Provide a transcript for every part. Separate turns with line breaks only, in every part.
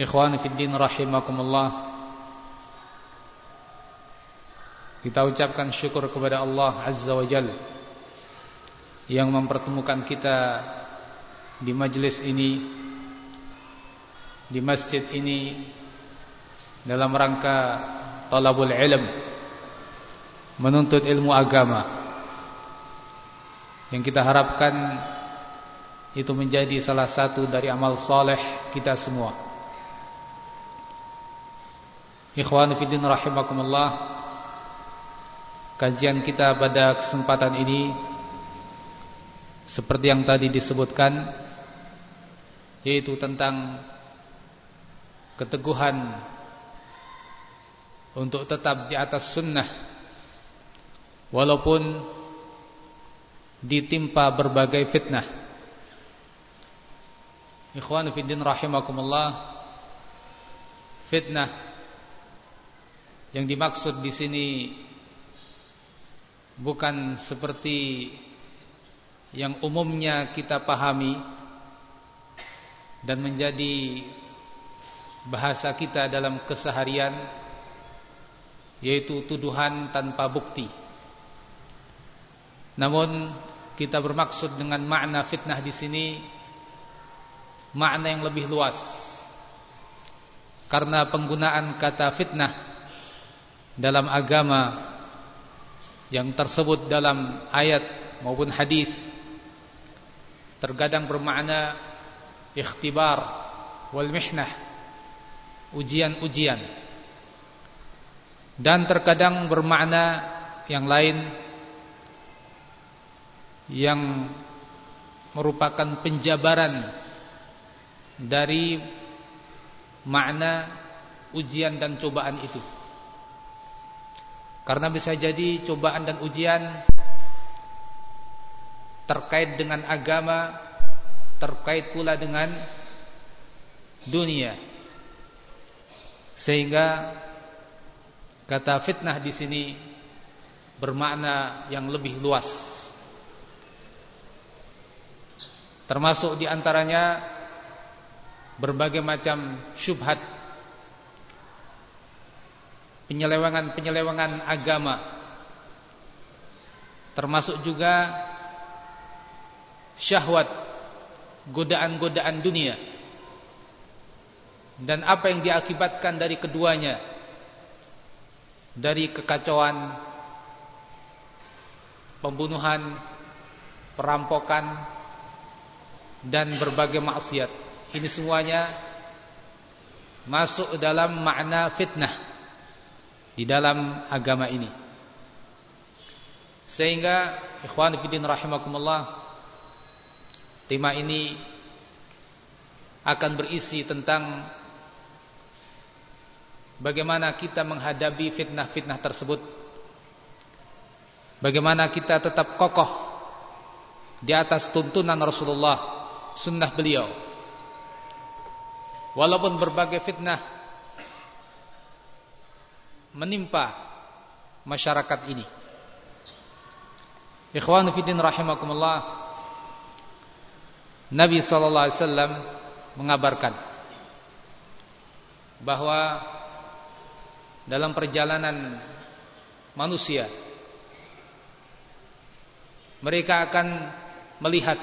Ikhwan fiddin rahimakumullah. Kita ucapkan syukur kepada Allah Azza wa Jal Yang mempertemukan kita Di majlis ini Di masjid ini Dalam rangka Talabul ilm Menuntut ilmu agama. Yang kita harapkan Itu menjadi salah satu dari amal soleh kita semua Ikhwan Fidin Rahimakumullah. Kajian kita pada kesempatan ini Seperti yang tadi disebutkan Yaitu tentang Keteguhan Untuk tetap di atas sunnah Walaupun Ditimpa berbagai fitnah. Ikhwan Fidin Rahimakumullah Fitnah yang dimaksud di sini bukan seperti yang umumnya kita pahami dan menjadi bahasa kita dalam keseharian yaitu tuduhan tanpa bukti. Namun kita bermaksud dengan makna fitnah di sini makna yang lebih luas. Karena penggunaan kata fitnah dalam agama yang tersebut dalam ayat maupun hadis. Terkadang bermakna ikhtibar wal mihnah ujian-ujian. Dan terkadang bermakna yang lain yang merupakan penjabaran dari makna ujian dan cobaan itu karena bisa jadi cobaan dan ujian terkait dengan agama, terkait pula dengan dunia. Sehingga kata fitnah di sini bermakna yang lebih luas. Termasuk di antaranya berbagai macam syubhat penyelewengan-penyelewengan agama. Termasuk juga syahwat godaan-godaan dunia. Dan apa yang diakibatkan dari keduanya? Dari kekacauan pembunuhan perampokan dan berbagai maksiat. Ini semuanya masuk dalam makna fitnah di dalam agama ini. Sehingga ikhwan fillah rahimakumullah tema ini akan berisi tentang bagaimana kita menghadapi fitnah-fitnah tersebut. Bagaimana kita tetap kokoh di atas tuntunan Rasulullah, sunnah beliau. Walaupun berbagai fitnah menimpa masyarakat ini. Ikhwan fiddin rahimakumullah. Nabi sallallahu alaihi wasallam mengabarkan bahwa dalam perjalanan manusia mereka akan melihat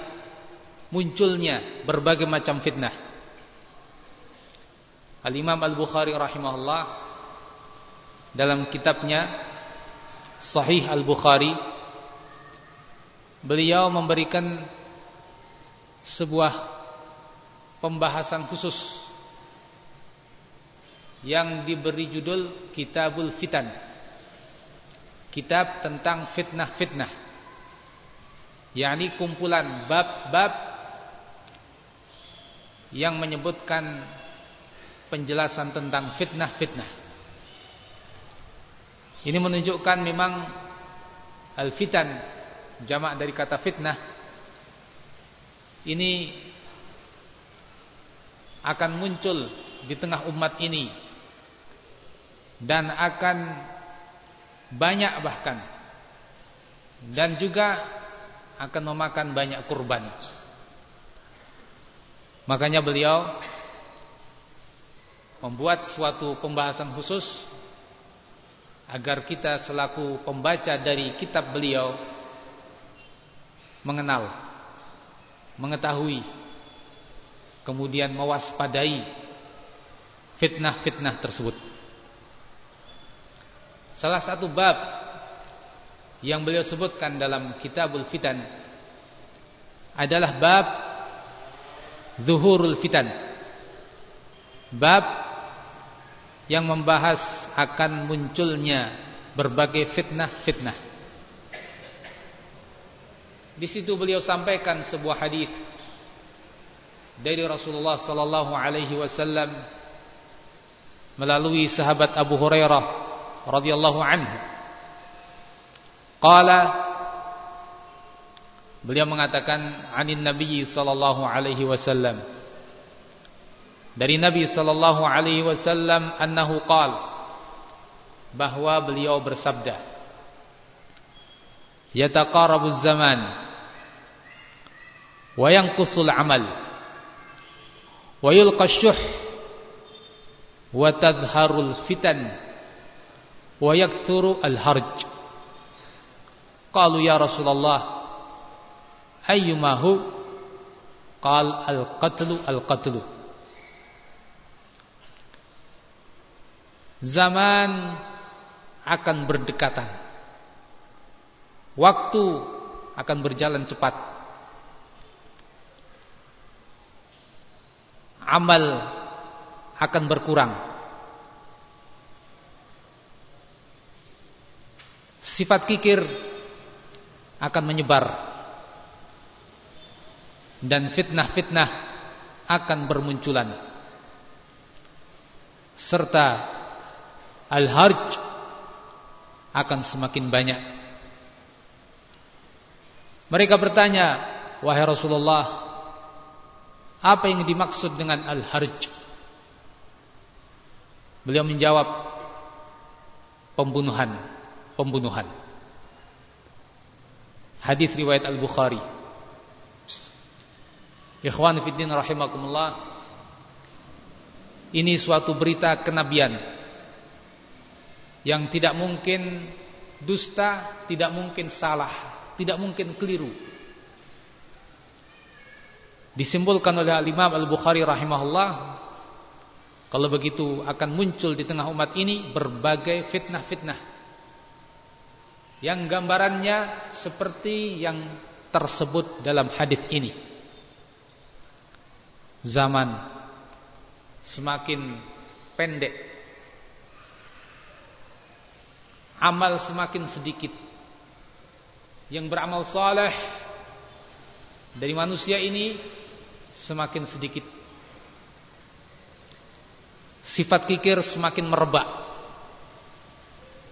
munculnya berbagai macam fitnah. Al-Imam Al-Bukhari rahimahullah dalam kitabnya Sahih Al-Bukhari beliau memberikan sebuah pembahasan khusus yang diberi judul Kitabul Fitan. Kitab tentang fitnah-fitnah. yakni kumpulan bab-bab yang menyebutkan penjelasan tentang fitnah-fitnah. Ini menunjukkan memang al-fitan jamak dari kata fitnah ini akan muncul di tengah umat ini dan akan banyak bahkan dan juga akan memakan banyak kurban. Makanya beliau membuat suatu pembahasan khusus agar kita selaku pembaca dari kitab beliau mengenal, mengetahui, kemudian mewaspadai fitnah-fitnah tersebut. Salah satu bab yang beliau sebutkan dalam Kitabul Fitan adalah bab Zuhurul Fitan. Bab yang membahas akan munculnya berbagai fitnah-fitnah. Di situ beliau sampaikan sebuah hadis dari Rasulullah sallallahu alaihi wasallam melalui sahabat Abu Hurairah radhiyallahu anhu. Qala Beliau mengatakan anin Nabi sallallahu alaihi wasallam dari Nabi sallallahu alaihi wasallam annahu qala bahwa beliau bersabda Yataqarabuz zaman وينقص العمل ويلقى الشح وتظهر الفتن ويكثر الهرج قالوا يا رسول الله أيما هو قال القتل القتل zaman akan berdekatan. Waktu akan berjalan cepat. Amal akan berkurang. Sifat kikir akan menyebar. Dan fitnah-fitnah akan bermunculan. Serta al-harj akan semakin banyak. Mereka bertanya, "Wahai Rasulullah, apa yang dimaksud dengan al-harj? Beliau menjawab pembunuhan, pembunuhan. Hadis riwayat Al-Bukhari. Ikhwan fillah rahimakumullah. Ini suatu berita kenabian yang tidak mungkin dusta, tidak mungkin salah, tidak mungkin keliru. Disimpulkan oleh Al-Imam Al-Bukhari rahimahullah kalau begitu akan muncul di tengah umat ini berbagai fitnah-fitnah. Yang gambarannya seperti yang tersebut dalam hadis ini. Zaman semakin pendek amal semakin sedikit yang beramal saleh dari manusia ini semakin sedikit. Sifat kikir semakin merebak.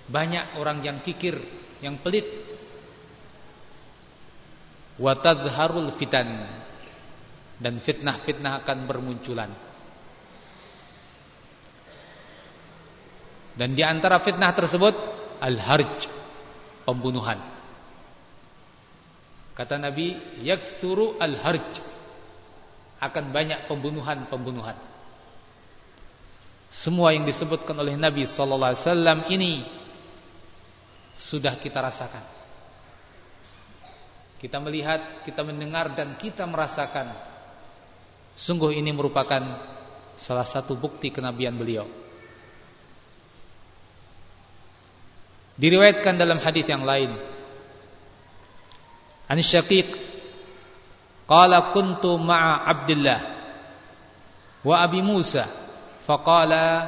Banyak orang yang kikir, yang pelit. Watadharul fitan dan fitnah-fitnah akan bermunculan. Dan di antara fitnah tersebut al-harj, pembunuhan. Kata Nabi, yaktsuru al-harj. Akan banyak pembunuhan-pembunuhan. Semua yang disebutkan oleh Nabi sallallahu alaihi wasallam ini sudah kita rasakan. Kita melihat, kita mendengar dan kita merasakan. Sungguh ini merupakan salah satu bukti kenabian beliau. Diriwayatkan dalam hadis yang lain. An Syaqiq qala kuntu ma'a Abdullah wa Abi Musa faqala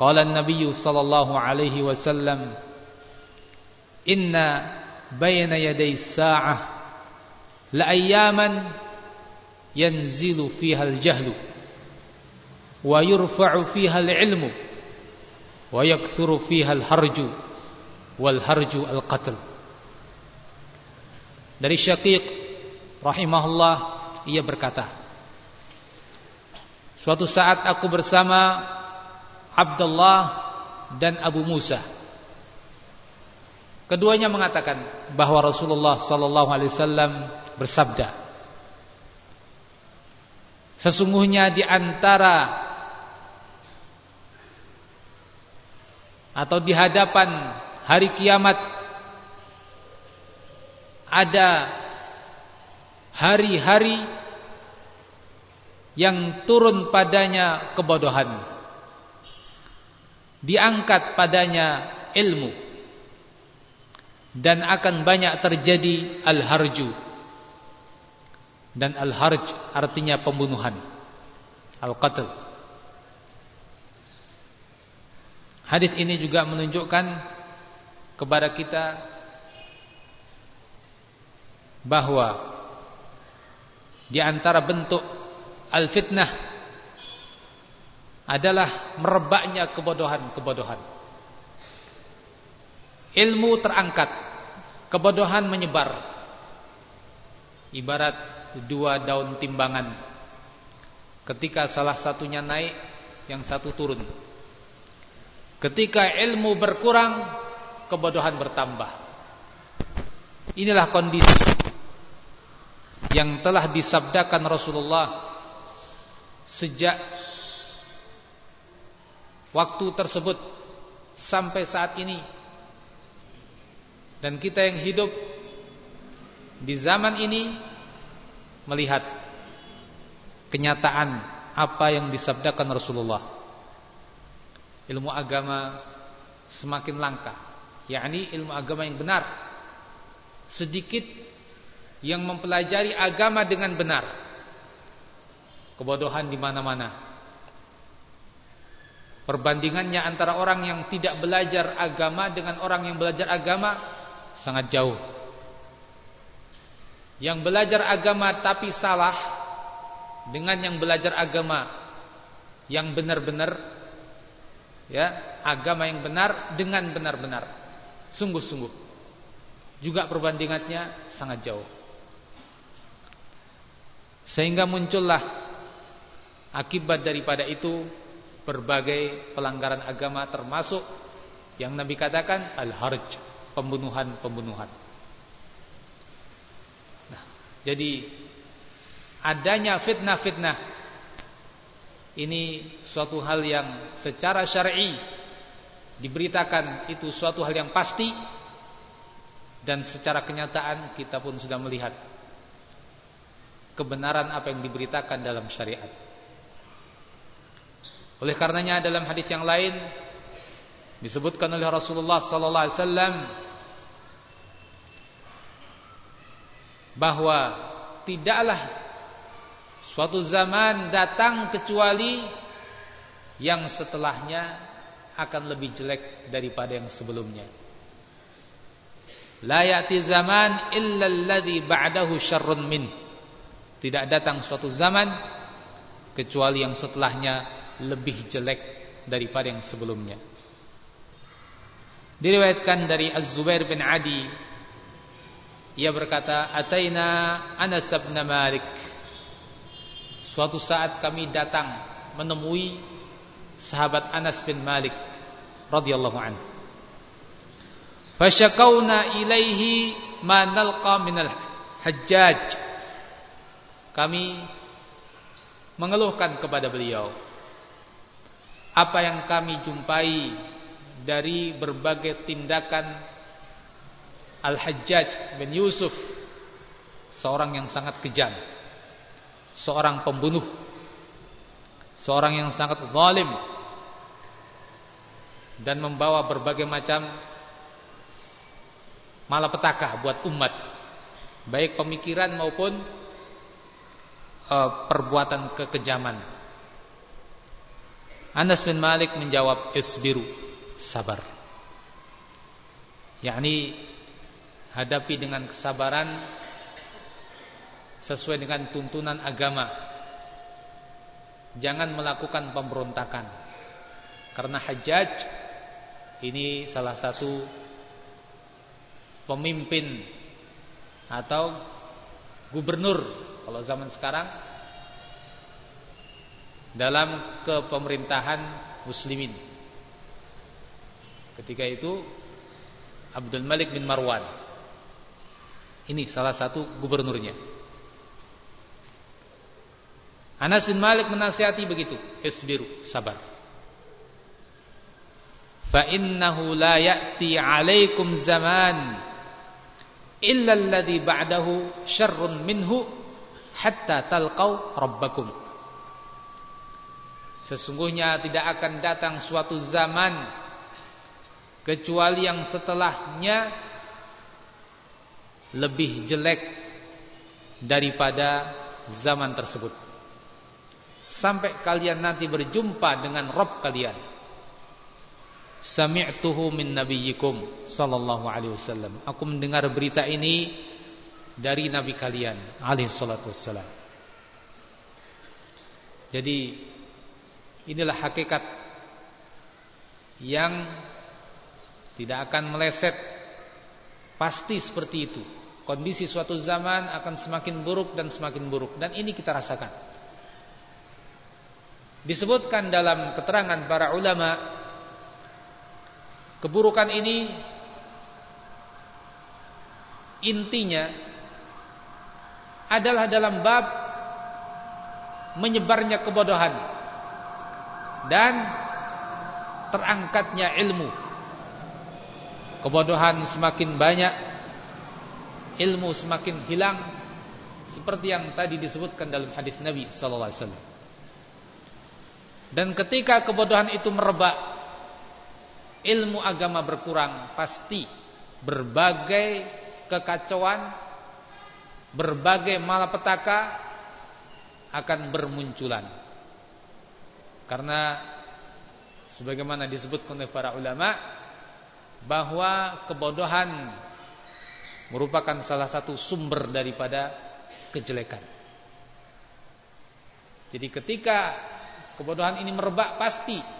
qala an-nabiy sallallahu alaihi wasallam inna bayna yaday as-sa'ah la ayyaman yanzilu fiha al-jahlu wa yurfa'u fiha al-'ilmu wa yakthuru fiha al-harju wal harju al-qatl. Dari Syaqiq rahimahullah ia berkata Suatu saat aku bersama Abdullah dan Abu Musa. Keduanya mengatakan bahwa Rasulullah sallallahu alaihi wasallam bersabda Sesungguhnya di antara atau di hadapan hari kiamat ada hari-hari yang turun padanya kebodohan diangkat padanya ilmu dan akan banyak terjadi al-harju. Dan al-harj artinya pembunuhan al-qatl Hadis ini juga menunjukkan kepada kita bahwa di antara bentuk al-fitnah adalah merebaknya kebodohan-kebodohan. Ilmu terangkat, kebodohan menyebar. Ibarat dua daun timbangan. Ketika salah satunya naik, yang satu turun. Ketika ilmu berkurang, kebodohan bertambah. Inilah kondisi yang telah disabdakan Rasulullah sejak waktu tersebut sampai saat ini. Dan kita yang hidup di zaman ini melihat kenyataan apa yang disabdakan Rasulullah ilmu agama semakin langka. Yakni ilmu agama yang benar. Sedikit yang mempelajari agama dengan benar. Kebodohan di mana-mana. Perbandingannya antara orang yang tidak belajar agama dengan orang yang belajar agama sangat jauh. Yang belajar agama tapi salah dengan yang belajar agama yang benar-benar ya agama yang benar dengan benar-benar. Sungguh-sungguh. Juga perbandingannya sangat jauh. Sehingga muncullah akibat daripada itu berbagai pelanggaran agama termasuk yang Nabi katakan al-harj pembunuhan-pembunuhan. Nah jadi adanya fitnah-fitnah ini suatu hal yang secara syar'i diberitakan itu suatu hal yang pasti dan secara kenyataan kita pun sudah melihat kebenaran apa yang diberitakan dalam syariat. Oleh karenanya dalam hadis yang lain disebutkan oleh Rasulullah sallallahu alaihi wasallam bahwa tidaklah Suatu zaman datang kecuali yang setelahnya akan lebih jelek daripada yang sebelumnya. La ya'ti zaman illa alladhi ba'dahu syarrun min. Tidak datang suatu zaman kecuali yang setelahnya lebih jelek daripada yang sebelumnya. Diriwayatkan dari Az-Zubair bin Adi ia berkata, "Ataina Anas bin Malik." Suatu saat kami datang menemui sahabat Anas bin Malik radhiyallahu anhu. Fasyakawna ilaihi ma nalqa minal hajjaj. Kami mengeluhkan kepada beliau apa yang kami jumpai dari berbagai tindakan Al-Hajjaj bin Yusuf seorang yang sangat kejam seorang pembunuh. Seorang yang sangat zalim. Dan membawa berbagai macam malapetaka buat umat. Baik pemikiran maupun uh, perbuatan kekejaman. Anas bin Malik menjawab isbiru sabar. Yakni hadapi dengan kesabaran sesuai dengan tuntunan agama. Jangan melakukan pemberontakan. Karena Hajjaj ini salah satu pemimpin atau gubernur kalau zaman sekarang dalam kepemerintahan muslimin. Ketika itu Abdul Malik bin Marwan. Ini salah satu gubernurnya. Anas bin Malik menasihati begitu, isbiru, sabar. Fa innahu la ya'ti 'alaikum zaman illa alladhi ba'dahu syarrun minhu hatta talqau rabbakum. Sesungguhnya tidak akan datang suatu zaman kecuali yang setelahnya lebih jelek daripada zaman tersebut. Sampai kalian nanti berjumpa dengan Rabb kalian. Sami'tuhu min nabiyyikum sallallahu alaihi wasallam. Aku mendengar berita ini dari nabi kalian alaihi salatu wassalam. Jadi inilah hakikat yang tidak akan meleset pasti seperti itu kondisi suatu zaman akan semakin buruk dan semakin buruk dan ini kita rasakan. Disebutkan dalam keterangan para ulama keburukan ini intinya adalah dalam bab menyebarnya kebodohan dan terangkatnya ilmu. Kebodohan semakin banyak ilmu semakin hilang seperti yang tadi disebutkan dalam hadis Nabi sallallahu alaihi wasallam. Dan ketika kebodohan itu merebak, ilmu agama berkurang, pasti berbagai kekacauan, berbagai malapetaka akan bermunculan. Karena sebagaimana disebutkan oleh para ulama bahwa kebodohan merupakan salah satu sumber daripada kejelekan. Jadi ketika kebodohan ini merebak pasti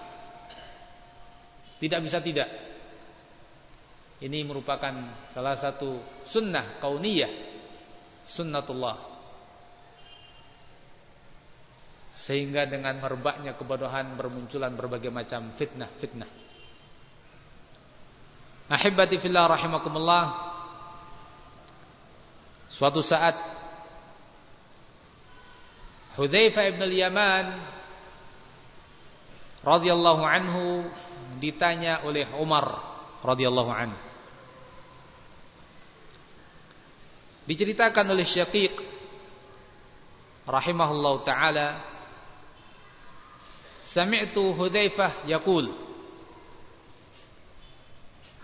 tidak bisa tidak. Ini merupakan salah satu sunnah kauniyah, sunnatullah. Sehingga dengan merebaknya kebodohan bermunculan berbagai macam fitnah-fitnah. Ahibati fillah rahimakumullah. Suatu saat Hudzaifah ibn al-Yaman radhiyallahu anhu ditanya oleh Umar radhiyallahu anhu. Diceritakan oleh Syaqiq rahimahullahu taala Sami'tu Hudzaifah yaqul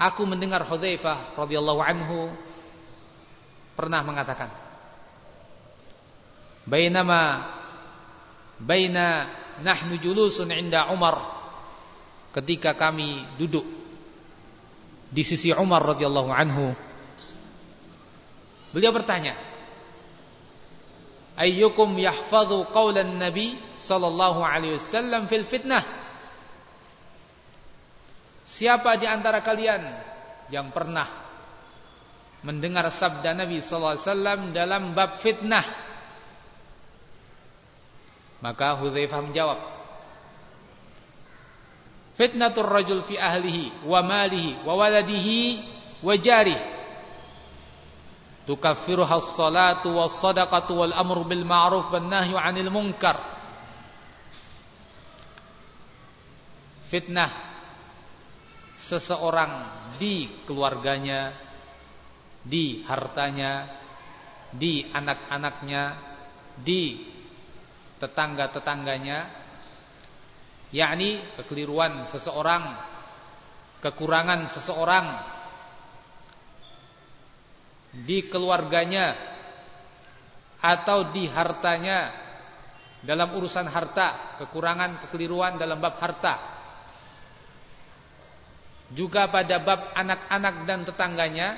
Aku mendengar Hudzaifah radhiyallahu anhu pernah mengatakan Bainama baina nahnu julusun inda Umar ketika kami duduk di sisi Umar radhiyallahu anhu Beliau bertanya, Ayyukum yahfadhu qawlan Nabi sallallahu alaihi wasallam fil fitnah? Siapa di antara kalian yang pernah mendengar sabda Nabi sallallahu alaihi wasallam dalam bab fitnah? Maka Hudzaifah menjawab, Fitnatur rajul fi ahlihi wa malihi wa waladihi wa jarihi. Tukaffiruha as-salatu was-sadaqatu wal amru bil ma'ruf wan nahyu 'anil munkar. Fitnah seseorang di keluarganya di hartanya di anak-anaknya di tetangga-tetangganya yakni kekeliruan seseorang kekurangan seseorang di keluarganya atau di hartanya dalam urusan harta, kekurangan, kekeliruan dalam bab harta. Juga pada bab anak-anak dan tetangganya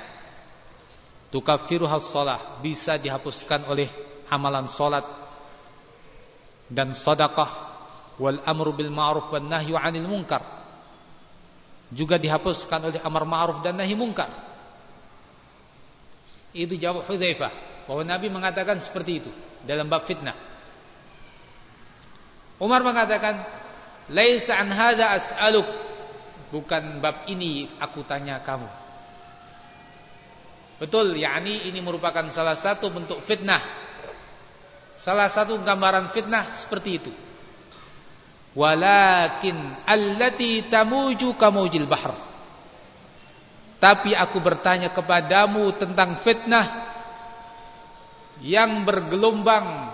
tukaffiruhas shalah bisa dihapuskan oleh amalan salat dan sedekah wal amru bil ma'ruf wan nahyu 'anil munkar juga dihapuskan oleh amar ma'ruf dan nahi munkar itu jawab Hudzaifah bahwa Nabi mengatakan seperti itu dalam bab fitnah. Umar mengatakan, "Laisa an hadza as'aluk." Bukan bab ini aku tanya kamu. Betul, yakni ini merupakan salah satu bentuk fitnah. Salah satu gambaran fitnah seperti itu. Walakin allati tamuju kamujil bahr. Tapi aku bertanya kepadamu tentang fitnah yang bergelombang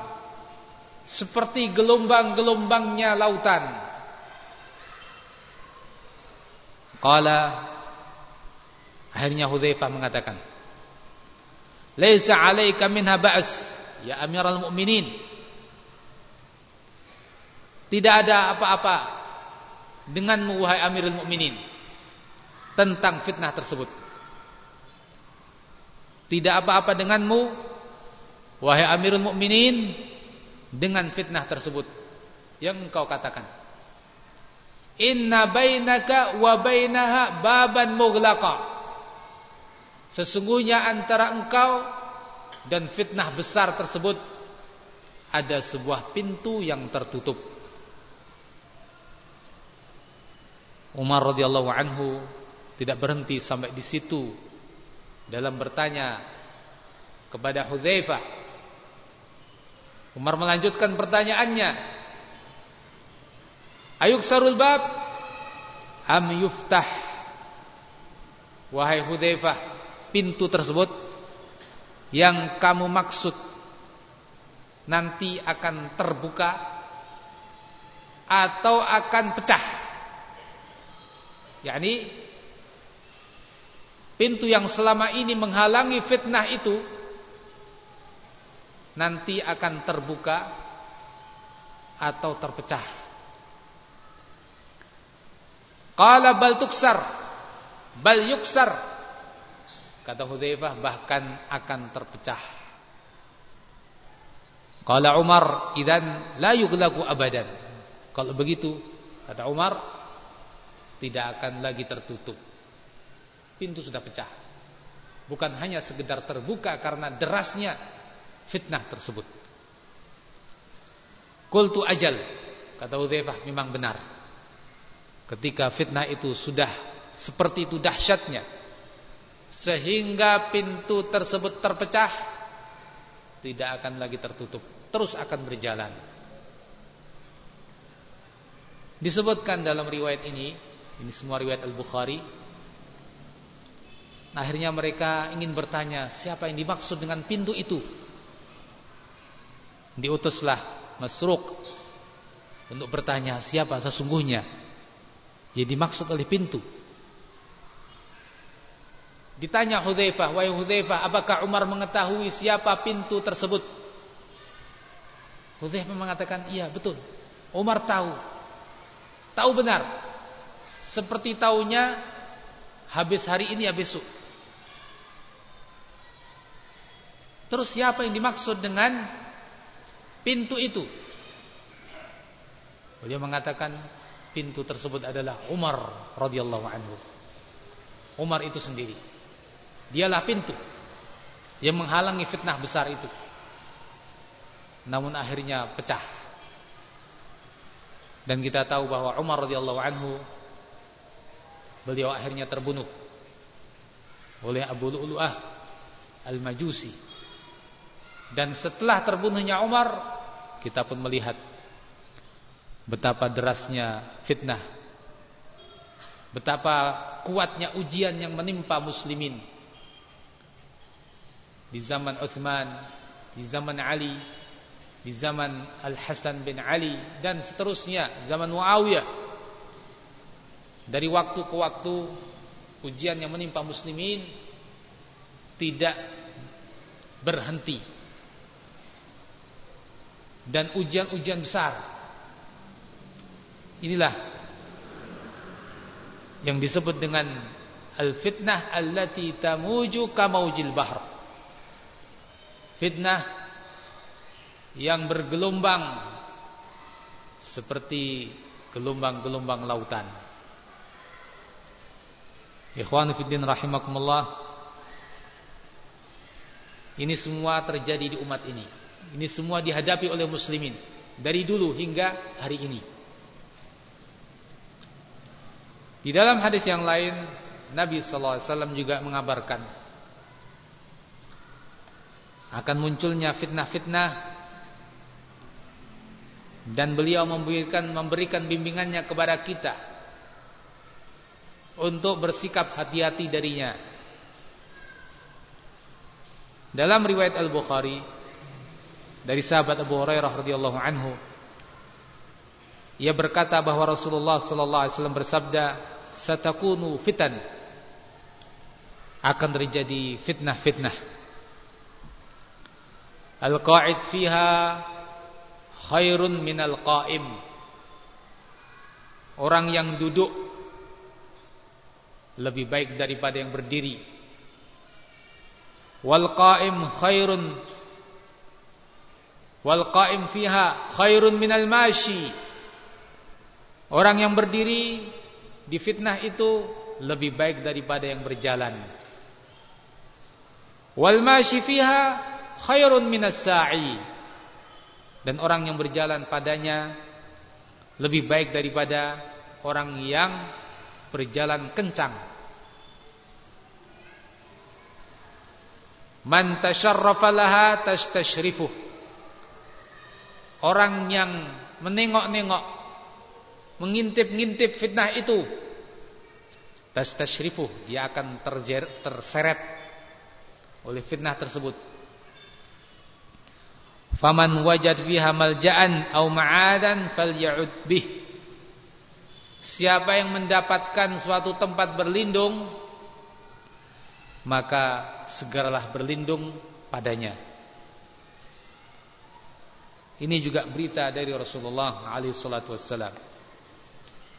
seperti gelombang-gelombangnya lautan. Qala akhirnya Hudzaifah mengatakan, "Laisa 'alaika minha ba's ya Amirul Mukminin." Tidak ada apa-apa denganmu wahai Amirul Mukminin tentang fitnah tersebut. Tidak apa-apa denganmu wahai Amirul Mukminin dengan fitnah tersebut yang engkau katakan. Inna bainaka wa bainaha baban mughlaqa. Sesungguhnya antara engkau dan fitnah besar tersebut ada sebuah pintu yang tertutup. Umar radhiyallahu anhu tidak berhenti sampai di situ dalam bertanya kepada Hudzaifah. Umar melanjutkan pertanyaannya. Ayuk sarul bab am yuftah Wahai Hudzaifah, pintu tersebut yang kamu maksud nanti akan terbuka atau akan pecah. yakni Pintu yang selama ini menghalangi fitnah itu nanti akan terbuka atau terpecah. Qala bal tuksar bal yuksar kata Hudzaifah bahkan akan terpecah. Qala Umar idan la yughlaqu abadan. Kalau begitu kata Umar tidak akan lagi tertutup pintu sudah pecah. Bukan hanya sekedar terbuka karena derasnya fitnah tersebut. Qultu ajal, kata Udzaifah memang benar. Ketika fitnah itu sudah seperti itu dahsyatnya sehingga pintu tersebut terpecah tidak akan lagi tertutup, terus akan berjalan. Disebutkan dalam riwayat ini, ini semua riwayat Al-Bukhari Nah, akhirnya mereka ingin bertanya siapa yang dimaksud dengan pintu itu. Diutuslah Masruk untuk bertanya siapa sesungguhnya yang dimaksud oleh pintu. Ditanya Hudzaifah, "Wahai Hudzaifah, apakah Umar mengetahui siapa pintu tersebut?" Hudzaifah mengatakan, "Iya, betul. Umar tahu. Tahu benar. Seperti tahunya habis hari ini habis besok." Terus siapa yang dimaksud dengan pintu itu? Beliau mengatakan pintu tersebut adalah Umar radhiyallahu anhu. Umar itu sendiri. Dialah pintu yang menghalangi fitnah besar itu. Namun akhirnya pecah. Dan kita tahu bahwa Umar radhiyallahu anhu beliau akhirnya terbunuh oleh Abu Lu'lu'ah Al-Majusi. Dan setelah terbunuhnya Umar, kita pun melihat betapa derasnya fitnah. Betapa kuatnya ujian yang menimpa muslimin. Di zaman Uthman, di zaman Ali, di zaman Al-Hasan bin Ali dan seterusnya, zaman Muawiyah. Dari waktu ke waktu ujian yang menimpa muslimin tidak berhenti dan ujian-ujian besar inilah yang disebut dengan al-fitnah allati tamuju kamaujil bahr fitnah yang bergelombang seperti gelombang-gelombang lautan Ikhwan fiddin rahimakumullah. Ini semua terjadi di umat ini. Ini semua dihadapi oleh muslimin dari dulu hingga hari ini. Di dalam hadis yang lain Nabi sallallahu alaihi wasallam juga mengabarkan akan munculnya fitnah-fitnah. Dan beliau memberikan memberikan bimbingannya kepada kita. Untuk bersikap hati-hati darinya. Dalam riwayat Al-Bukhari dari sahabat Abu Hurairah radhiyallahu anhu ia berkata bahwa Rasulullah sallallahu alaihi wasallam bersabda satakunu fitan. Akan terjadi fitnah-fitnah al-qa'id fiha khairun minal qa'im orang yang duduk lebih baik daripada yang berdiri. Wal qaim khairun wal qaim fiha khairun minal mashi. Orang yang berdiri di fitnah itu lebih baik daripada yang berjalan. Wal mashi fiha khairun minas sa'i. Dan orang yang berjalan padanya lebih baik daripada orang yang berjalan kencang. Man tasyarrafa laha tastashrifuh. Orang yang menengok-nengok, mengintip-ngintip fitnah itu, tastashrifuh, dia akan terjer, terseret oleh fitnah tersebut. Faman wajad fiha malja'an aw ma'adan falya'ud bih. Siapa yang mendapatkan suatu tempat berlindung Maka segeralah berlindung padanya Ini juga berita dari Rasulullah SAW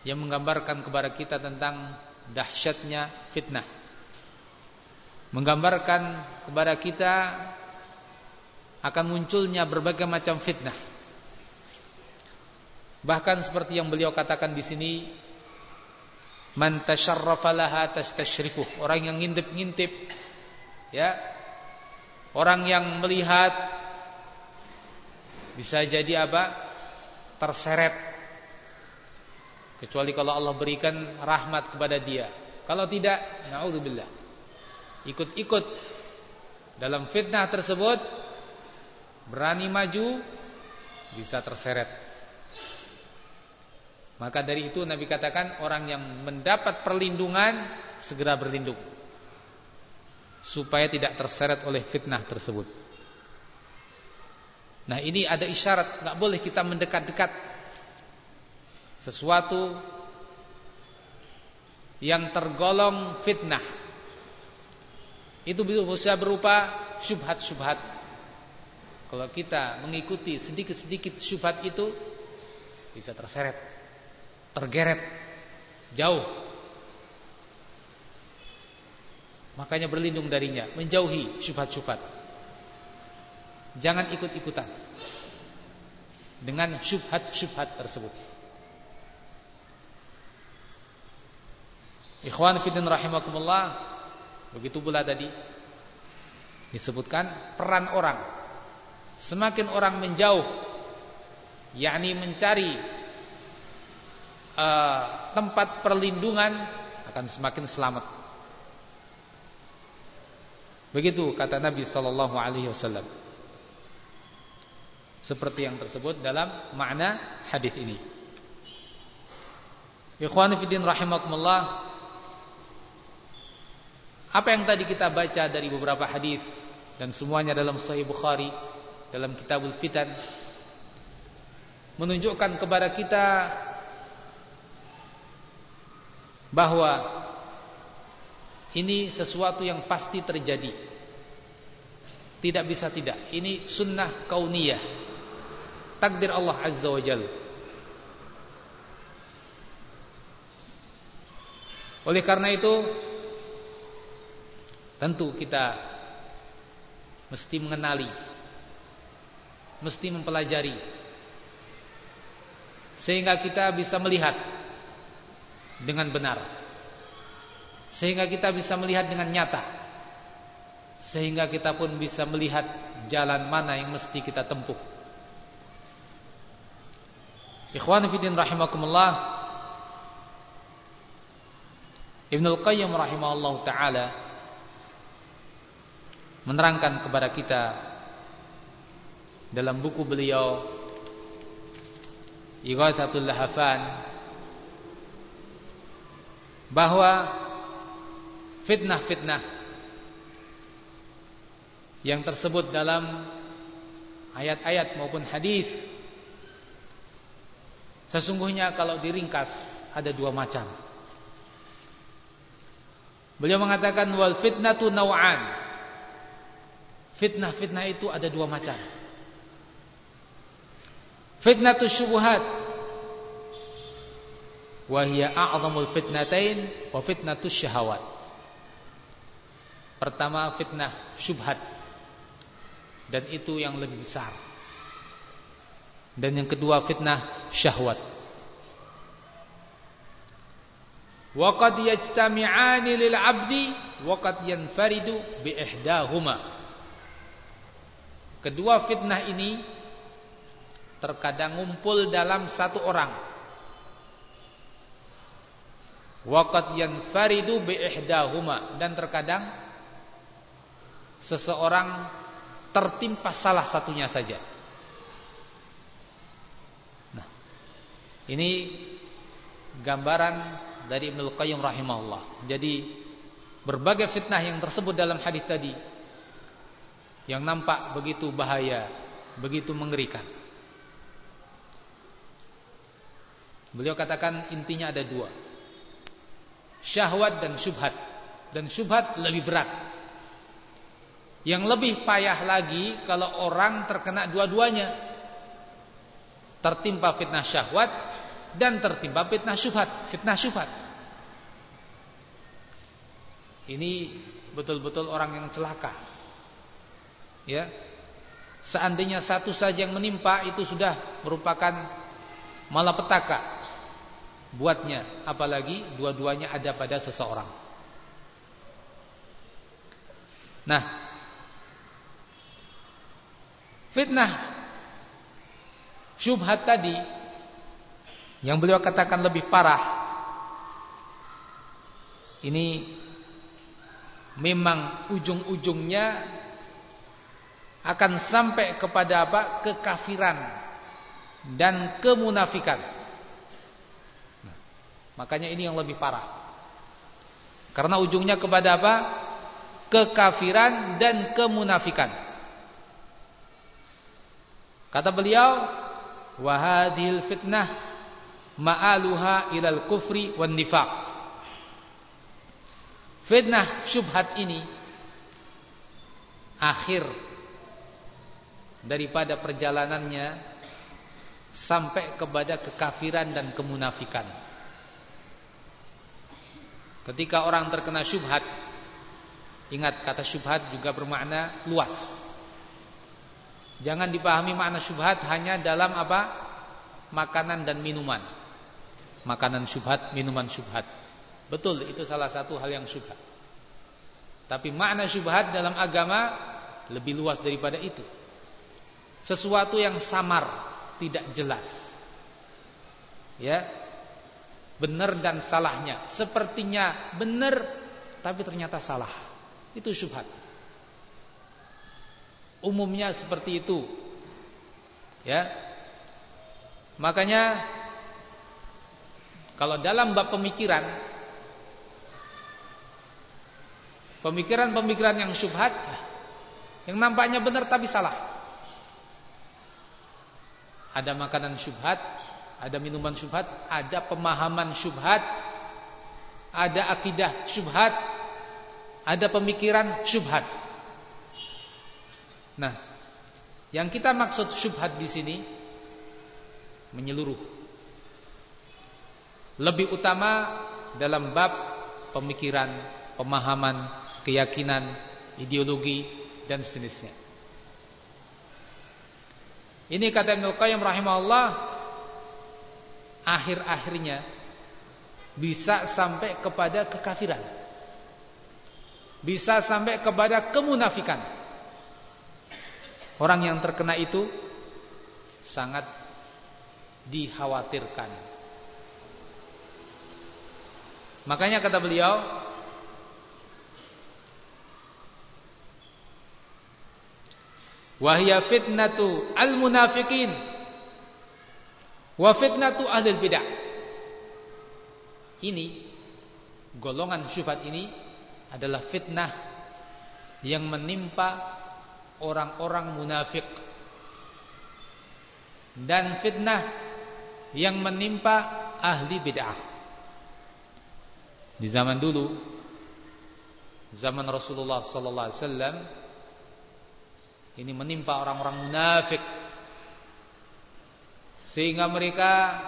Yang menggambarkan kepada kita tentang dahsyatnya fitnah Menggambarkan kepada kita Akan munculnya berbagai macam fitnah Bahkan seperti yang beliau katakan di sini, man tasyarrafa laha tastashrifuh. Orang yang ngintip-ngintip ya. Orang yang melihat bisa jadi apa? terseret. Kecuali kalau Allah berikan rahmat kepada dia. Kalau tidak, naudzubillah. Ikut-ikut dalam fitnah tersebut berani maju bisa terseret maka dari itu Nabi katakan orang yang mendapat perlindungan segera berlindung supaya tidak terseret oleh fitnah tersebut. Nah ini ada isyarat nggak boleh kita mendekat-dekat sesuatu yang tergolong fitnah. Itu bisa berupa syubhat-syubhat. Kalau kita mengikuti sedikit-sedikit syubhat itu bisa terseret tergeret jauh. Makanya berlindung darinya, menjauhi syubhat-syubhat. Jangan ikut-ikutan dengan syubhat-syubhat tersebut. Ikhwan fillah rahimakumullah, begitu pula tadi disebutkan peran orang. Semakin orang menjauh yakni mencari uh, tempat perlindungan akan semakin selamat. Begitu kata Nabi sallallahu alaihi wasallam. Seperti yang tersebut dalam makna hadis ini. Ikhwani fillah rahimakumullah. Apa yang tadi kita baca dari beberapa hadis dan semuanya dalam Sahih Bukhari dalam Kitabul Fitan menunjukkan kepada kita bahwa ini sesuatu yang pasti terjadi. Tidak bisa tidak. Ini sunnah kauniyah. Takdir Allah Azza wa. Oleh karena itu tentu kita mesti mengenali mesti mempelajari. Sehingga kita bisa melihat dengan benar. Sehingga kita bisa melihat dengan nyata. Sehingga kita pun bisa melihat jalan mana yang mesti kita tempuh. Ikhwan fillah rahimakumullah. Ibnu Al-Qayyim rahimahullah taala menerangkan kepada kita dalam buku beliau Ighathatul Lahafan bahwa fitnah-fitnah yang tersebut dalam ayat-ayat maupun hadis sesungguhnya kalau diringkas ada dua macam. Beliau mengatakan wal fitnatu naw'an. Fitnah-fitnah itu ada dua macam. Fitnatu syubhat. Wa hiya a'zamul fitnatain wa fitnatu syahawat. Pertama fitnah syubhat. Dan itu yang lebih besar. Dan yang kedua fitnah syahwat. Waqad yajtami'ani lil 'abdi waqad yanfaridu bi ihdahuma. Kedua fitnah ini terkadang ngumpul dalam satu orang. Waqad yanfaridu bi ihdahuma dan terkadang seseorang tertimpa salah satunya saja. Nah, ini gambaran dari Ibnu Qayyim rahimahullah. Jadi berbagai fitnah yang tersebut dalam hadis tadi yang nampak begitu bahaya, begitu mengerikan. Beliau katakan intinya ada dua. Syahwat dan syubhat. Dan syubhat lebih berat yang lebih payah lagi kalau orang terkena dua-duanya. Tertimpa fitnah syahwat dan tertimpa fitnah syubhat, fitnah syubhat. Ini betul-betul orang yang celaka. Ya. Seandainya satu saja yang menimpa itu sudah merupakan malapetaka buatnya, apalagi dua-duanya ada pada seseorang. Nah, Fitnah syubhat tadi yang beliau katakan lebih parah ini memang ujung-ujungnya akan sampai kepada apa? kekafiran dan kemunafikan. Makanya ini yang lebih parah. Karena ujungnya kepada apa? kekafiran dan kemunafikan. Kata beliau, wahadil fitnah ma'aluha ilal kufri wan nifaq. Fitnah syubhat ini akhir daripada perjalanannya sampai kepada kekafiran dan kemunafikan. Ketika orang terkena syubhat, ingat kata syubhat juga bermakna luas Jangan dipahami makna syubhat hanya dalam apa? Makanan dan minuman. Makanan syubhat, minuman syubhat. Betul, itu salah satu hal yang syubhat. Tapi makna syubhat dalam agama lebih luas daripada itu. Sesuatu yang samar, tidak jelas. Ya. Benar dan salahnya, sepertinya benar tapi ternyata salah. Itu syubhat. Umumnya seperti itu. Ya. Makanya kalau dalam bab pemikiran pemikiran-pemikiran yang syubhat yang nampaknya benar tapi salah. Ada makanan syubhat, ada minuman syubhat, ada pemahaman syubhat, ada akidah syubhat, ada pemikiran syubhat. Nah, yang kita maksud syubhat di sini menyeluruh. Lebih utama dalam bab pemikiran, pemahaman, keyakinan, ideologi dan sejenisnya. Ini kata Ibnu Qayyim rahimahullah akhir-akhirnya bisa sampai kepada kekafiran. Bisa sampai kepada kemunafikan. Orang yang terkena itu sangat dikhawatirkan. Makanya kata beliau, wahya fitnatu al-munafiqin wa fitnatu ahli bidah. Ini golongan syubhat ini adalah fitnah yang menimpa orang-orang munafik dan fitnah yang menimpa ahli bid'ah. Di zaman dulu zaman Rasulullah sallallahu alaihi wasallam ini menimpa orang-orang munafik sehingga mereka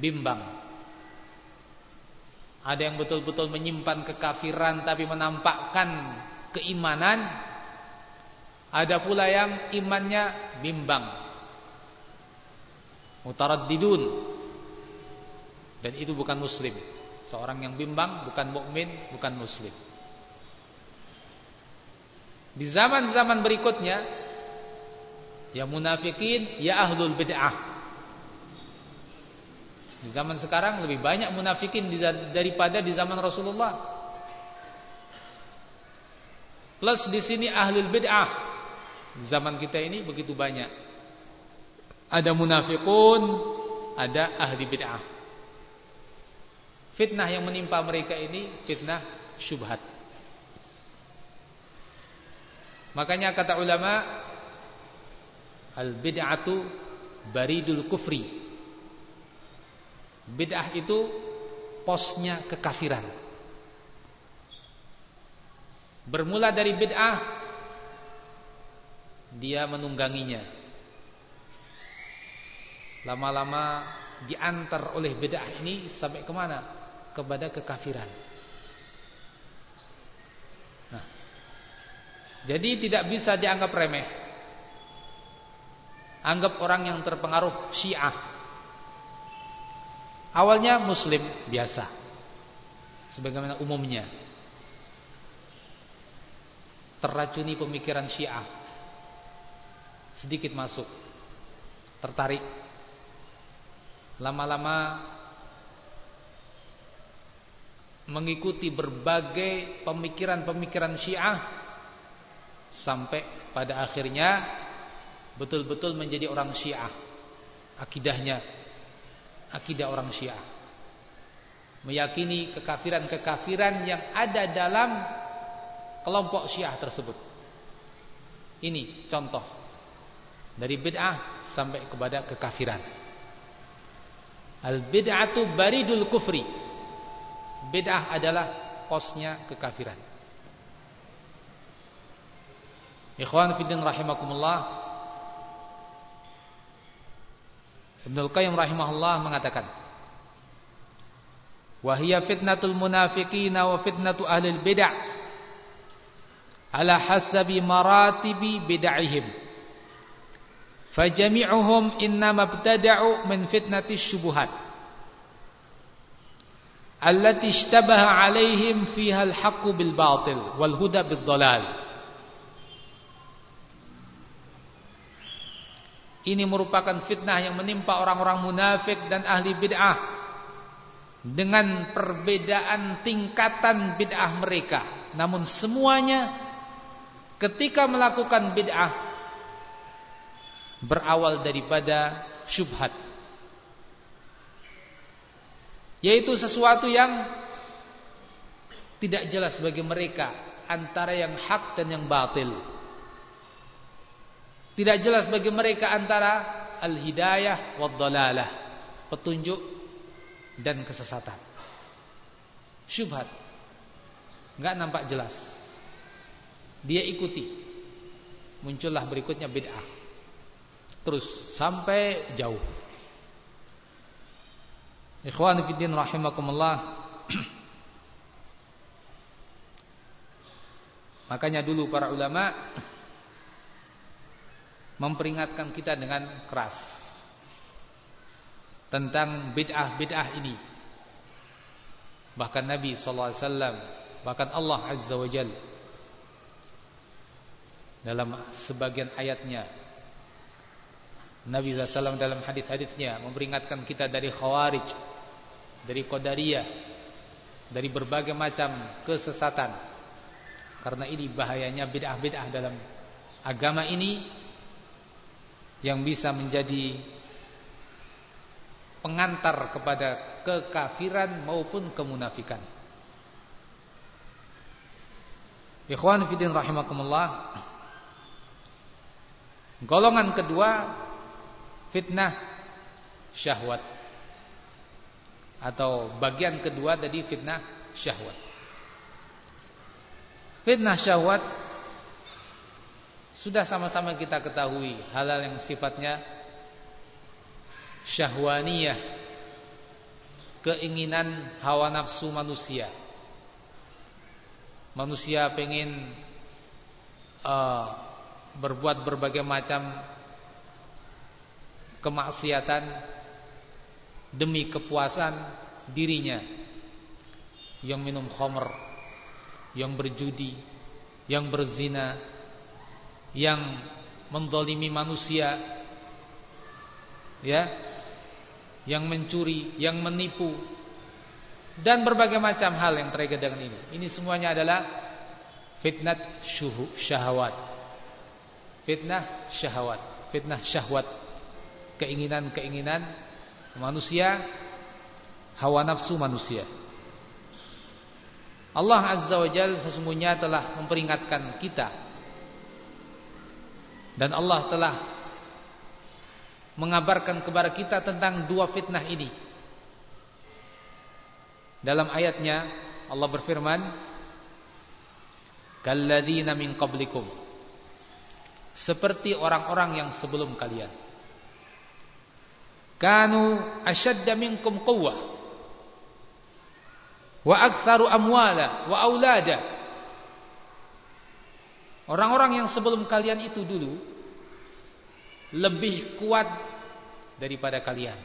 bimbang. Ada yang betul-betul menyimpan kekafiran tapi menampakkan keimanan ada pula yang imannya bimbang. Mutaraddidun. Dan itu bukan muslim. Seorang yang bimbang bukan mukmin, bukan muslim. Di zaman-zaman berikutnya ya munafikin, ya ahlul bid'ah. Di zaman sekarang lebih banyak munafikin daripada di zaman Rasulullah. Plus di sini ahlul bid'ah zaman kita ini begitu banyak. Ada munafikun, ada ahli bid'ah. Fitnah yang menimpa mereka ini fitnah syubhat. Makanya kata ulama al bid'atu baridul kufri. Bid'ah itu posnya kekafiran. Bermula dari bid'ah dia menungganginya. Lama-lama diantar oleh bid'ah ini sampai ke mana? Kepada kekafiran. Nah, jadi tidak bisa dianggap remeh. Anggap orang yang terpengaruh Syiah. Awalnya Muslim biasa, sebagaimana umumnya. Terracuni pemikiran Syiah. Sedikit masuk. Tertarik. Lama-lama mengikuti berbagai pemikiran-pemikiran Syiah sampai pada akhirnya betul-betul menjadi orang Syiah akidahnya akidah orang Syiah meyakini kekafiran-kekafiran yang ada dalam kelompok Syiah tersebut ini contoh dari bid'ah sampai kepada kekafiran. Al bid'atu baridul kufri. Bid'ah adalah posnya kekafiran. Ikhwan fillah rahimakumullah. Ibnu Qayyim rahimahullah mengatakan, "Wa hiya fitnatul munafiqin wa fitnatu ahli bid'ah ala hasabi maratibi bid'ahim." Fajami'uhum innama ibtada'u min fitnati syubuhat allati ishtabaha alaihim fiha al-haqqu bil batil wal huda bid dalal Ini merupakan fitnah yang menimpa orang-orang munafik dan ahli bid'ah dengan perbedaan tingkatan bid'ah mereka. Namun semuanya ketika melakukan bid'ah berawal daripada syubhat yaitu sesuatu yang tidak jelas bagi mereka antara yang hak dan yang batil. Tidak jelas bagi mereka antara al-hidayah dalalah, petunjuk dan kesesatan. Syubhat. Enggak nampak jelas. Dia ikuti. Muncullah berikutnya bid'ah. Terus sampai jauh. Ikhwan fiddin rahimakumullah. Makanya dulu para ulama memperingatkan kita dengan keras tentang bid'ah-bid'ah ini. Bahkan Nabi sallallahu alaihi wasallam, bahkan Allah azza wa jalla dalam sebagian ayatnya Nabi SAW dalam hadis-hadisnya memperingatkan kita dari khawarij dari qadariyah, dari berbagai macam kesesatan. Karena ini bahayanya bid'ah-bid'ah dalam agama ini yang bisa menjadi pengantar kepada kekafiran maupun kemunafikan. Ikhwan fillah rahimakumullah. Golongan kedua fitnah syahwat atau bagian kedua tadi fitnah syahwat. Fitnah syahwat sudah sama-sama kita ketahui halal yang sifatnya syahwaniyah, keinginan hawa nafsu manusia. Manusia pengen uh, berbuat berbagai macam kemaksiatan demi kepuasan dirinya yang minum khamr, yang berjudi, yang berzina, yang mendolimi manusia, ya, yang mencuri, yang menipu, dan berbagai macam hal yang terkait dengan ini. Ini semuanya adalah fitnah syahwat. Fitnah syahwat, fitnah syahwat, keinginan-keinginan manusia hawa nafsu manusia. Allah Azza wa Jalla sesungguhnya telah memperingatkan kita dan Allah telah mengabarkan kepada kita tentang dua fitnah ini. Dalam ayatnya Allah berfirman, "Kalladzina min qablikum" Seperti orang-orang yang sebelum kalian. Kanu ashadda minkum quwwah wa aktsaru amwala wa aulada. Orang-orang yang sebelum kalian itu dulu lebih kuat daripada kalian.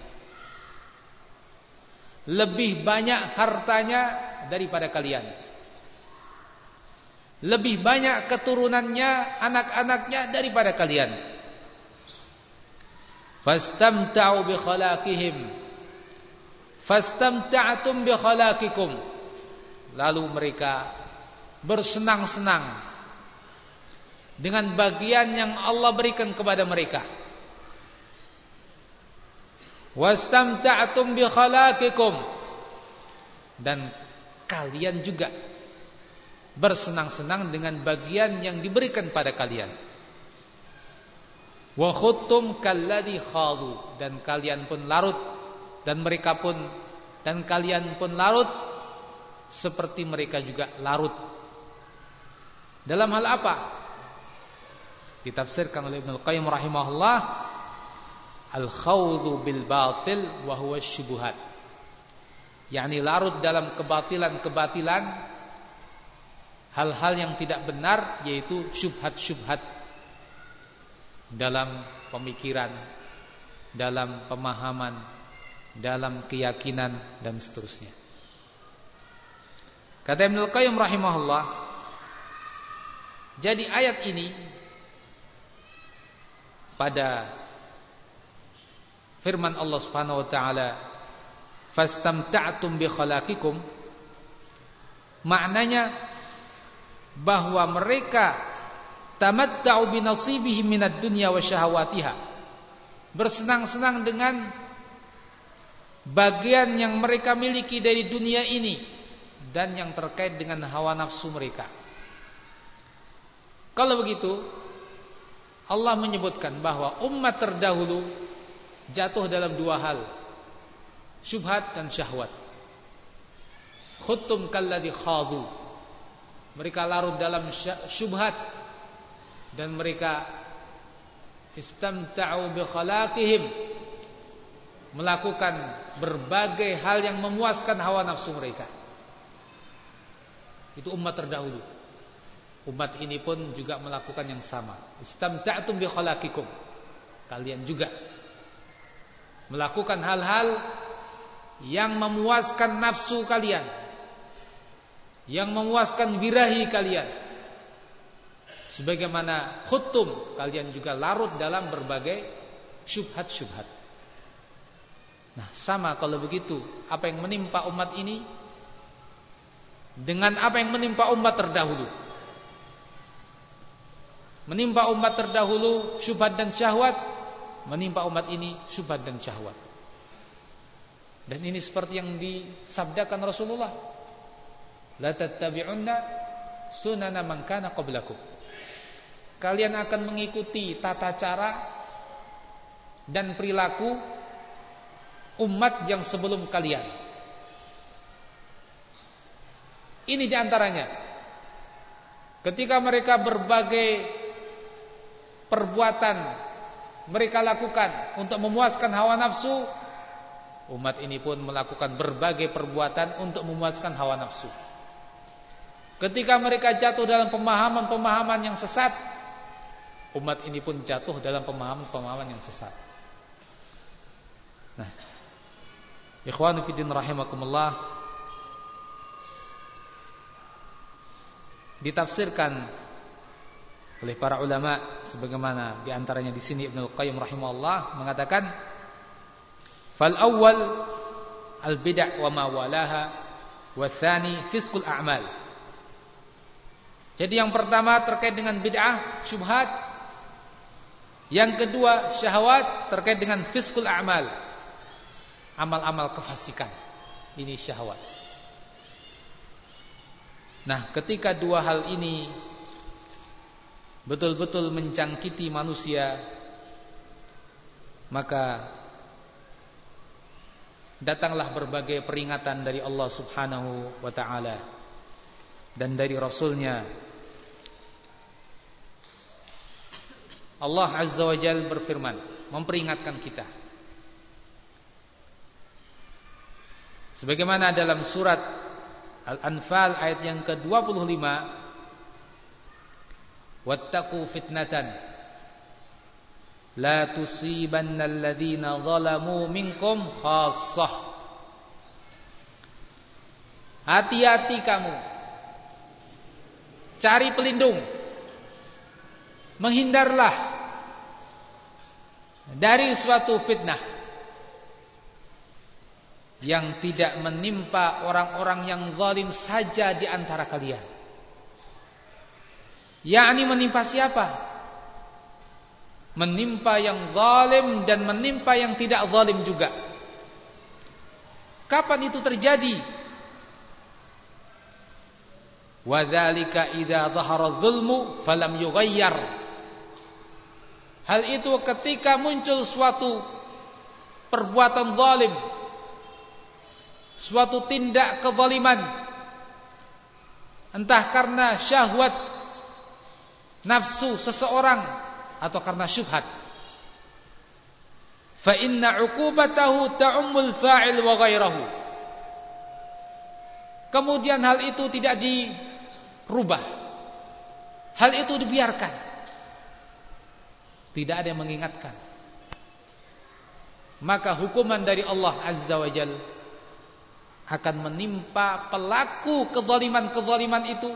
Lebih banyak hartanya daripada kalian. Lebih banyak keturunannya, anak-anaknya daripada kalian fastamta'u bi khalaqihim fastamta'tum bi khalaqikum lalu mereka bersenang-senang dengan bagian yang Allah berikan kepada mereka. Wastamta'tum bi khalaqikum dan kalian juga bersenang-senang dengan bagian yang diberikan pada kalian. Wa khuttum kalladhi dan kalian pun larut. Dan mereka pun dan kalian pun larut. Seperti mereka juga larut. Dalam hal apa? Ditafsirkan oleh Ibnu Qayyim rahimahullah al-khawdhu bil batil wa huwa syubuhat. yakni larut dalam kebatilan-kebatilan hal-hal yang tidak benar yaitu syubhat-syubhat dalam pemikiran, dalam pemahaman, dalam keyakinan dan seterusnya. Kata Ibnu Qayyim rahimahullah, jadi ayat ini pada firman Allah Subhanahu wa taala, "Fastamta'tum bi khalaqikum" maknanya bahwa mereka tamatta'u bi nasibihim minad dunya wa syahawatiha. Bersenang-senang dengan bagian yang mereka miliki dari dunia ini dan yang terkait dengan hawa nafsu mereka. Kalau begitu, Allah menyebutkan bahwa umat terdahulu jatuh dalam dua hal, syubhat dan syahwat. Khuttum kalladhi khadu. Mereka larut dalam syubhat dan mereka istamta'u bi khalaqihim melakukan berbagai hal yang memuaskan hawa nafsu mereka. Itu umat terdahulu. Umat ini pun juga melakukan yang sama. Istamta'tum bi khalaqikum. Kalian juga melakukan hal-hal yang memuaskan nafsu kalian. Yang memuaskan birahi kalian. Sebagaimana khutum kalian juga larut dalam berbagai syubhat-syubhat. Nah, sama kalau begitu, apa yang menimpa umat ini dengan apa yang menimpa umat terdahulu. Menimpa umat terdahulu syubhat dan syahwat, menimpa umat ini syubhat dan syahwat. Dan ini seperti yang disabdakan Rasulullah. La tattabi'unna sunana man kana qablakum. Kalian akan mengikuti tata cara dan perilaku umat yang sebelum kalian. Ini di antaranya. Ketika mereka berbagai perbuatan mereka lakukan untuk memuaskan hawa nafsu, umat ini pun melakukan berbagai perbuatan untuk memuaskan hawa nafsu. Ketika mereka jatuh dalam pemahaman-pemahaman yang sesat, umat ini pun jatuh dalam pemahaman-pemahaman yang sesat. Nah, ikhwan fillah rahimakumullah, ditafsirkan oleh para ulama sebagaimana di antaranya di sini Ibnu Qayyim rahimahullah mengatakan fal awwal al bid'ah wa ma walaha wa tsani fisqul a'mal. Jadi yang pertama terkait dengan bid'ah syubhat. Yang kedua syahwat terkait dengan fiskul a'mal. Amal-amal kefasikan. Ini syahwat. Nah, ketika dua hal ini betul-betul mencangkiti manusia, maka datanglah berbagai peringatan dari Allah Subhanahu wa taala dan dari rasulnya. Allah Azza wa Jalla berfirman, memperingatkan kita. Sebagaimana dalam surat Al-Anfal ayat yang ke-25 Wattaqu fitnatan. La tusibanna alladhina zalamu minkum khassah. Hati-hati kamu. Cari pelindung. Menghindarlah Dari suatu fitnah yang tidak menimpa orang-orang yang zalim saja di antara kalian. Yakni menimpa siapa? Menimpa yang zalim dan menimpa yang tidak zalim juga. Kapan itu terjadi? Wadzalika idza dhahara dzulmu falam yughayyar. Hal itu ketika muncul suatu perbuatan zalim suatu tindak kezaliman entah karena syahwat nafsu seseorang atau karena syubhat. Fa inna 'uqubatahu ta'ummul fa'il wa ghairahu kemudian hal itu tidak dirubah. Hal itu dibiarkan. Tidak ada yang mengingatkan. Maka hukuman dari Allah Azza wa Jal akan menimpa pelaku kezaliman-kezaliman itu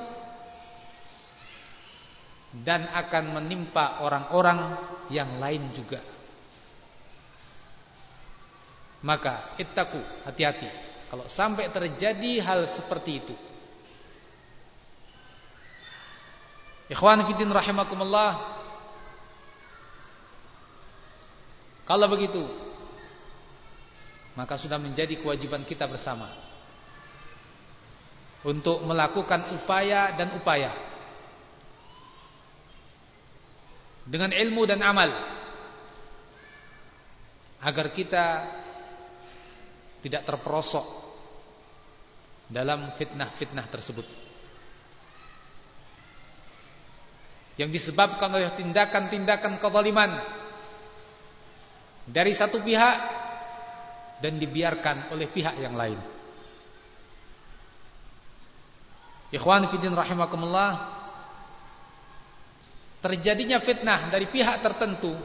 dan akan menimpa orang-orang yang lain juga. Maka ittaku, hati-hati kalau sampai terjadi hal seperti itu. Ikhwan fillah rahimakumullah. Kalau begitu, maka sudah menjadi kewajiban kita bersama untuk melakukan upaya dan upaya dengan ilmu dan amal agar kita tidak terperosok dalam fitnah-fitnah tersebut yang disebabkan oleh tindakan-tindakan kezaliman dari satu pihak dan dibiarkan oleh pihak yang lain. Ikhwan fillah rahimakumullah terjadinya fitnah dari pihak tertentu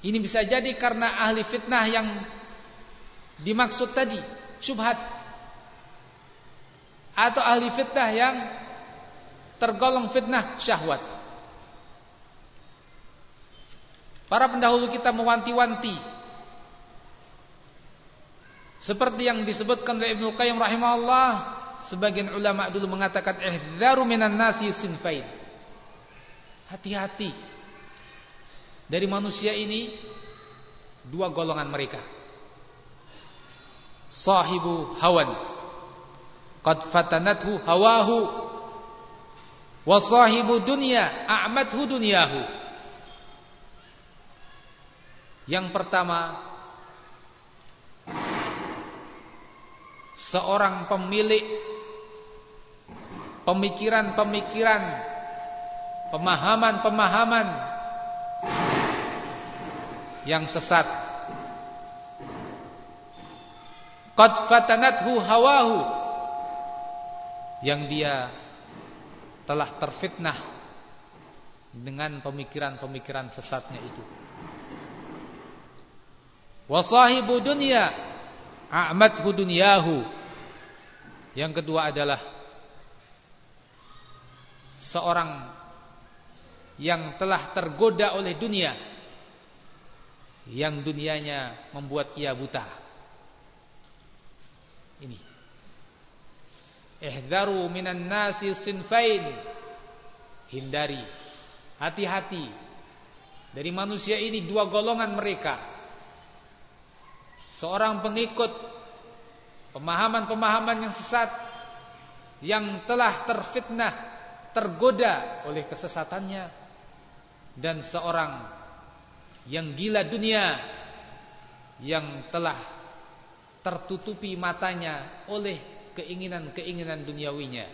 ini bisa jadi karena ahli fitnah yang dimaksud tadi syubhat atau ahli fitnah yang tergolong fitnah syahwat. Para pendahulu kita mewanti-wanti seperti yang disebutkan oleh Ibnu Qayyim rahimahullah sebagian ulama dulu mengatakan ihdzaru minan nasi sinfain. Hati-hati dari manusia ini dua golongan mereka. Sahibu hawan qad fatanathu hawahu wa sahibu dunya a'mathu dunyahu. Yang pertama seorang pemilik pemikiran-pemikiran, pemahaman-pemahaman yang sesat. Qad fatanathu hawahu yang dia telah terfitnah dengan pemikiran-pemikiran sesatnya itu. Wasahibu dunya a'mathu dunyahu. Yang kedua adalah seorang yang telah tergoda oleh dunia yang dunianya membuat ia buta. Ini. Ihdaru minan nasi sinfain. Hindari. Hati-hati. Dari manusia ini dua golongan mereka. Seorang pengikut pemahaman-pemahaman yang sesat yang telah terfitnah tergoda oleh kesesatannya dan seorang yang gila dunia yang telah tertutupi matanya oleh keinginan-keinginan duniawinya.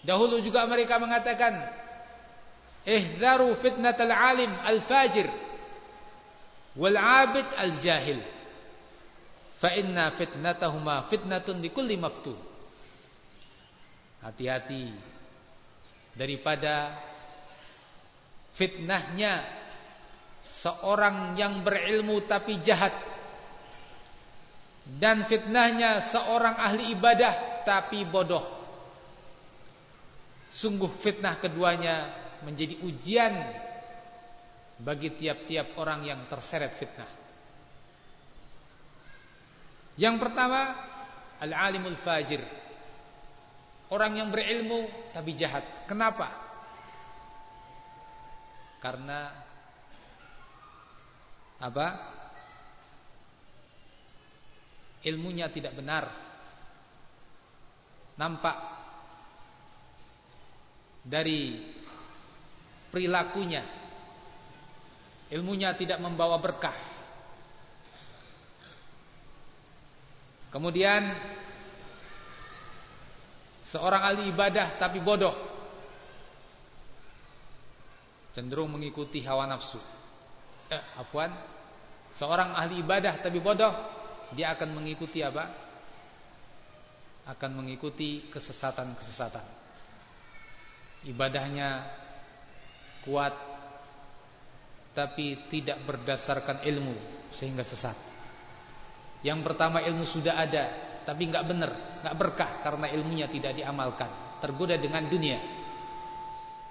Dahulu juga mereka mengatakan, "Ihdaru fitnatal alim al-fajir wal 'abid al-jahil." Fa inna fitnatahuma fitnatun likulli maftun. Hati-hati daripada fitnahnya seorang yang berilmu tapi jahat dan fitnahnya seorang ahli ibadah tapi bodoh. Sungguh fitnah keduanya menjadi ujian bagi tiap-tiap orang yang terseret fitnah. Yang pertama, al-alimul fajir Orang yang berilmu tapi jahat. Kenapa? Karena apa? Ilmunya tidak benar. Nampak dari perilakunya. Ilmunya tidak membawa berkah. Kemudian Seorang ahli ibadah tapi bodoh. Cenderung mengikuti hawa nafsu. Eh, afwan. Seorang ahli ibadah tapi bodoh, dia akan mengikuti apa? Akan mengikuti kesesatan-kesesatan. ibadahnya kuat tapi tidak berdasarkan ilmu sehingga sesat. Yang pertama ilmu sudah ada tapi nggak benar, nggak berkah karena ilmunya tidak diamalkan, tergoda dengan dunia.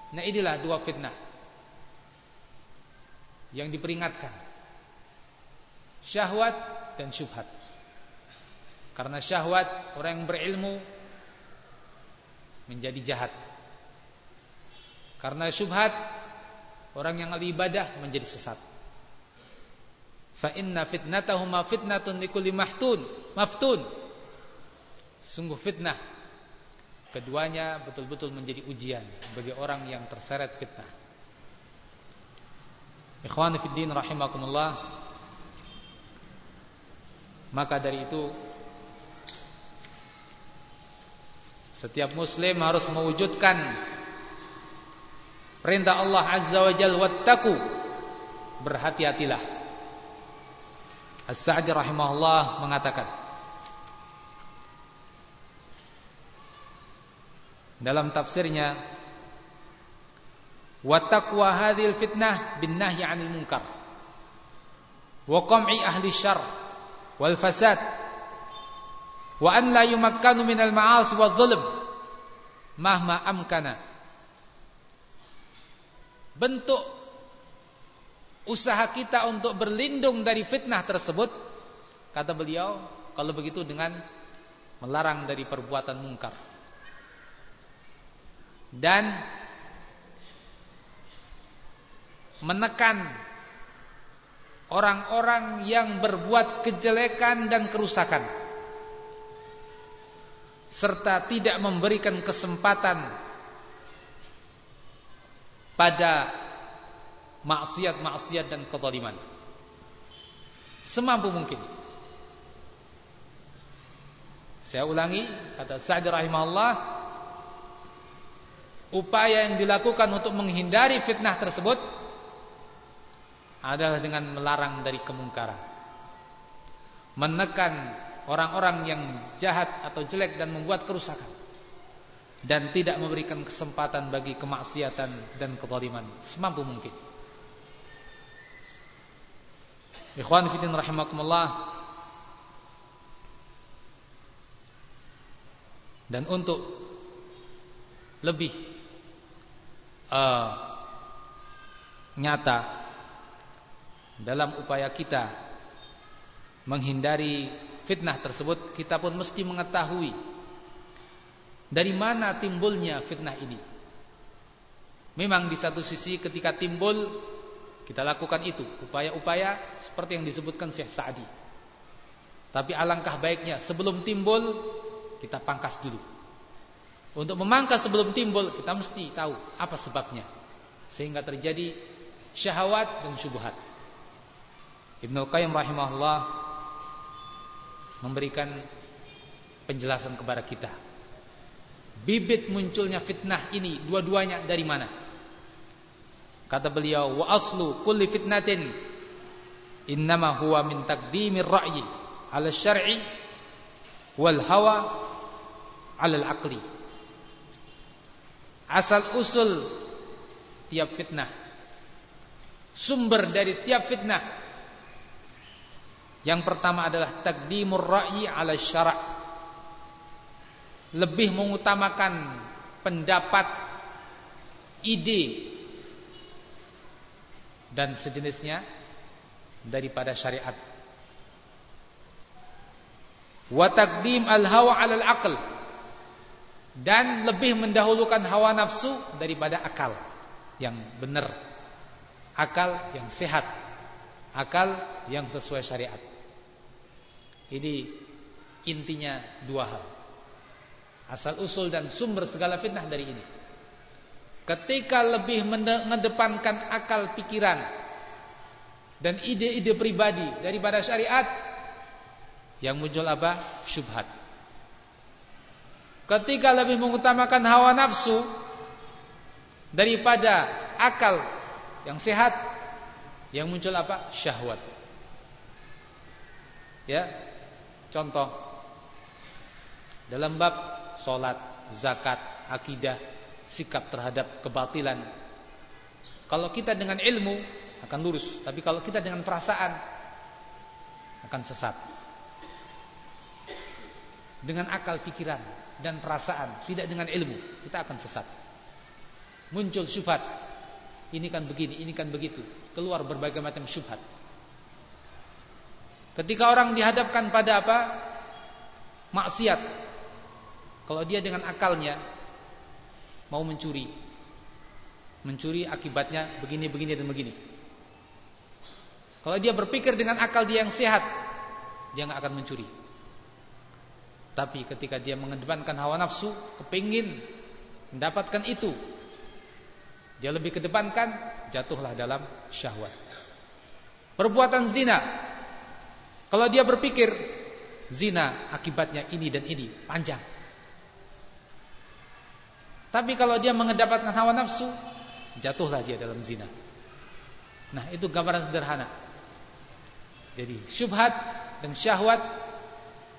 Nah inilah dua fitnah yang diperingatkan. Syahwat dan syubhat. Karena syahwat orang yang berilmu menjadi jahat. Karena syubhat orang yang ahli ibadah menjadi sesat. Fa inna fitnatahuma fitnatun likulli mahtun, maftun. Sungguh fitnah keduanya betul-betul menjadi ujian bagi orang yang terseret fitnah. Ikhwan fiddin rahimakumullah. Maka dari itu setiap muslim harus mewujudkan perintah Allah Azza wa Jalla wattaqu berhati-hatilah. As-Sa'di rahimahullah mengatakan dalam tafsirnya wa taqwa hadhil fitnah bin nahyi 'anil munkar wa qam'i ahli syarr wal fasad wa an la yumakkanu minal ma'asi wadh dhulm mahma amkana. Bentuk usaha kita untuk berlindung dari fitnah tersebut kata beliau kalau begitu dengan melarang dari perbuatan mungkar dan menekan orang-orang yang berbuat kejelekan dan kerusakan serta tidak memberikan kesempatan pada maksiat-maksiat dan kezaliman semampu mungkin. Saya ulangi kata Sa'd rahimahullah upaya yang dilakukan untuk menghindari fitnah tersebut adalah dengan melarang dari kemungkaran. Menekan orang-orang yang jahat atau jelek dan membuat kerusakan. Dan tidak memberikan kesempatan bagi kemaksiatan dan kezaliman semampu mungkin. Ikhwan fillah rahimakumullah. Dan untuk lebih uh, nyata dalam upaya kita menghindari fitnah tersebut kita pun mesti mengetahui dari mana timbulnya fitnah ini. Memang di satu sisi ketika timbul kita lakukan itu upaya-upaya seperti yang disebutkan Syekh Sa'di. Tapi alangkah baiknya sebelum timbul kita pangkas dulu. Untuk memangkas sebelum timbul kita mesti tahu apa sebabnya sehingga terjadi syahwat dan syubhat. Ibnu Qayyim rahimahullah memberikan penjelasan kepada kita. Bibit munculnya fitnah ini dua-duanya dari mana? Kata beliau, "Wa aslu kulli fitnatin innama huwa min taqdimir ra'yi 'ala syar'i wal hawa 'ala al-aqli." Asal usul tiap fitnah. Sumber dari tiap fitnah. Yang pertama adalah takdimur ra'yi ala syara' lebih mengutamakan pendapat ide dan sejenisnya daripada syariat. Wa takdim al hawa ala al aql dan lebih mendahulukan hawa nafsu daripada akal yang benar, akal yang sehat, akal yang sesuai syariat. Ini intinya dua hal. Asal usul dan sumber segala fitnah dari ini. Ketika lebih mengedepankan akal pikiran dan ide-ide pribadi daripada syariat, yang muncul apa? Syubhat. Ketika lebih mengutamakan hawa nafsu daripada akal yang sehat, yang muncul apa? Syahwat. Ya, contoh dalam bab solat, zakat, akidah, sikap terhadap kebatilan. Kalau kita dengan ilmu akan lurus, tapi kalau kita dengan perasaan akan sesat. Dengan akal pikiran dan perasaan, tidak dengan ilmu, kita akan sesat. Muncul syubhat. Ini kan begini, ini kan begitu. Keluar berbagai macam syubhat. Ketika orang dihadapkan pada apa? Maksiat. Kalau dia dengan akalnya mau mencuri. Mencuri akibatnya begini, begini dan begini. Kalau dia berpikir dengan akal dia yang sehat, dia nggak akan mencuri. Tapi ketika dia mengedepankan hawa nafsu, kepingin mendapatkan itu, dia lebih kedepankan, jatuhlah dalam syahwat. Perbuatan zina, kalau dia berpikir zina akibatnya ini dan ini, panjang. Tapi kalau dia mendapatkan hawa nafsu, jatuhlah dia dalam zina. Nah, itu gambaran sederhana. Jadi, syubhat dan syahwat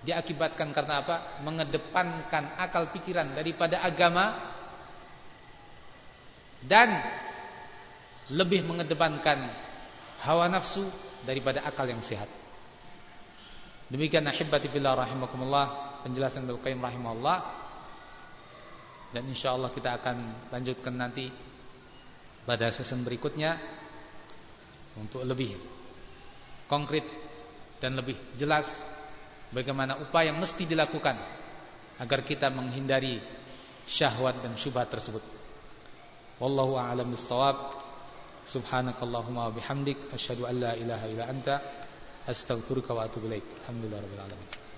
diakibatkan karena apa? Mengedepankan akal pikiran daripada agama dan lebih mengedepankan hawa nafsu daripada akal yang sehat. Demikian ahibati fillah rahimakumullah penjelasan Ibnu Qayyim rahimahullah dan insya Allah kita akan lanjutkan nanti pada season berikutnya untuk lebih konkret dan lebih jelas bagaimana upaya yang mesti dilakukan agar kita menghindari syahwat dan syubhat tersebut. Wallahu a'lam bissawab. Subhanakallahumma bihamdik asyhadu an la ilaha illa anta astaghfiruka wa atubu ilaik. Alhamdulillahirabbil alamin.